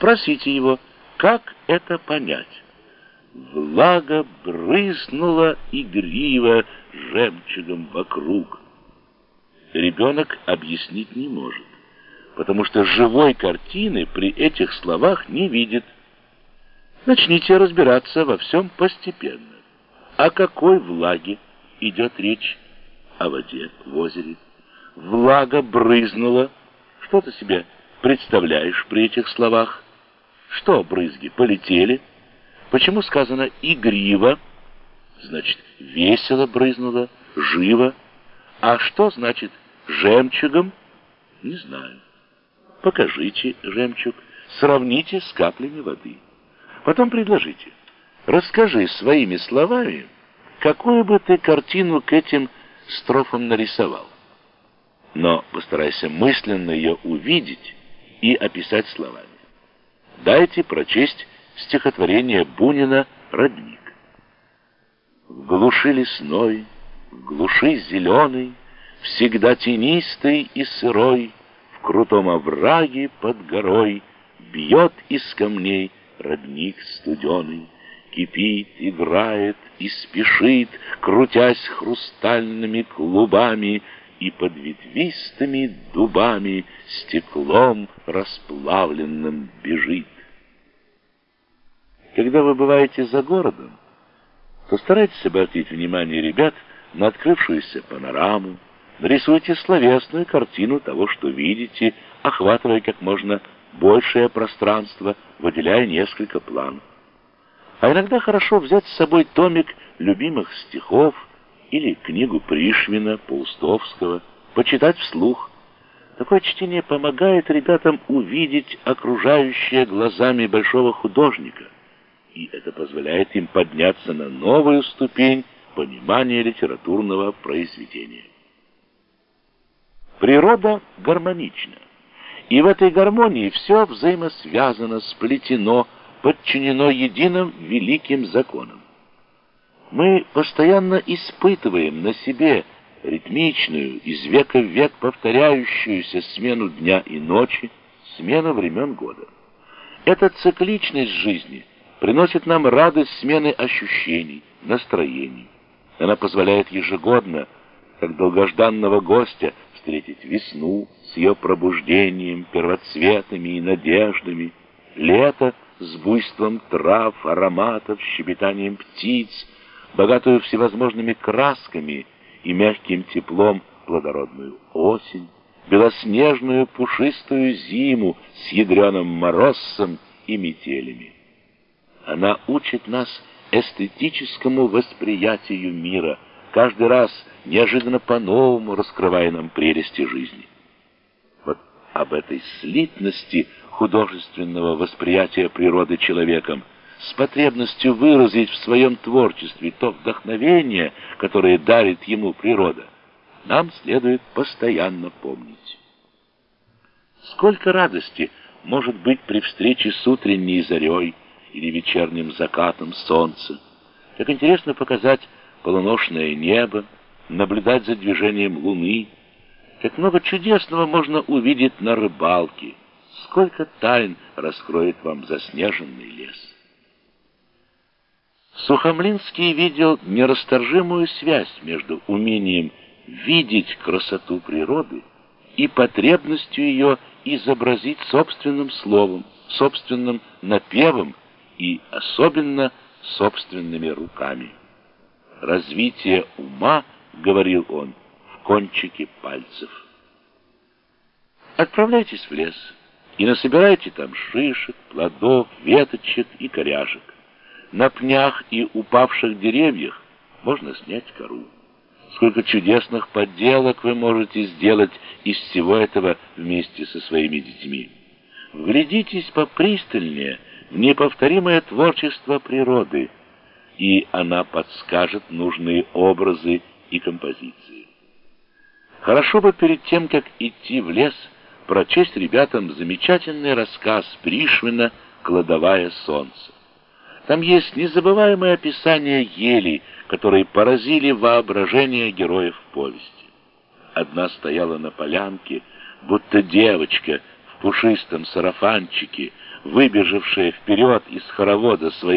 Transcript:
Спросите его, как это понять? Влага брызнула игриво жемчугом вокруг. Ребенок объяснить не может, потому что живой картины при этих словах не видит. Начните разбираться во всем постепенно. О какой влаге идет речь? О воде в озере. Влага брызнула. Что ты себе представляешь при этих словах? Что брызги полетели? Почему сказано «игриво»? Значит, весело брызнуло, живо. А что значит «жемчугом»? Не знаю. Покажите жемчуг, сравните с каплями воды. Потом предложите. Расскажи своими словами, какую бы ты картину к этим строфам нарисовал. Но постарайся мысленно ее увидеть и описать словами. Дайте прочесть стихотворение Бунина «Родник». В глуши лесной, в глуши зеленой, Всегда тенистой и сырой, В крутом овраге под горой Бьет из камней родник студеный, Кипит, играет и спешит, Крутясь хрустальными клубами, И под ветвистыми дубами Стеклом расплавленным бежит. Когда вы бываете за городом, то старайтесь обратить внимание ребят на открывшуюся панораму, нарисуйте словесную картину того, что видите, охватывая как можно большее пространство, выделяя несколько планов. А иногда хорошо взять с собой томик любимых стихов или книгу Пришвина, Паустовского, почитать вслух. Такое чтение помогает ребятам увидеть окружающее глазами большого художника – и это позволяет им подняться на новую ступень понимания литературного произведения. Природа гармонична, и в этой гармонии все взаимосвязано, сплетено, подчинено единым великим законам. Мы постоянно испытываем на себе ритмичную, из века в век повторяющуюся смену дня и ночи, смену времен года. Эта цикличность жизни – приносит нам радость смены ощущений, настроений. Она позволяет ежегодно, как долгожданного гостя, встретить весну с ее пробуждением, первоцветами и надеждами, лето с буйством трав, ароматов, щебетанием птиц, богатую всевозможными красками и мягким теплом плодородную осень, белоснежную пушистую зиму с ядреным морозцем и метелями. Она учит нас эстетическому восприятию мира, каждый раз неожиданно по-новому раскрывая нам прелести жизни. Вот об этой слитности художественного восприятия природы человеком, с потребностью выразить в своем творчестве то вдохновение, которое дарит ему природа, нам следует постоянно помнить. Сколько радости может быть при встрече с утренней зарей, или вечерним закатом солнца. Как интересно показать полуношное небо, наблюдать за движением луны. Как много чудесного можно увидеть на рыбалке. Сколько тайн раскроет вам заснеженный лес. Сухомлинский видел нерасторжимую связь между умением видеть красоту природы и потребностью ее изобразить собственным словом, собственным напевом и особенно собственными руками. Развитие ума, говорил он, в кончике пальцев. Отправляйтесь в лес и насобирайте там шишек, плодов, веточек и коряжек. На пнях и упавших деревьях можно снять кору. Сколько чудесных подделок вы можете сделать из всего этого вместе со своими детьми. Вглядитесь попристальнее неповторимое творчество природы, и она подскажет нужные образы и композиции. Хорошо бы перед тем, как идти в лес, прочесть ребятам замечательный рассказ Пришвина «Кладовая солнца». Там есть незабываемое описание елей, которые поразили воображение героев повести. Одна стояла на полянке, будто девочка пушистом сарафанчике, выбежавшая вперед из хоровода своих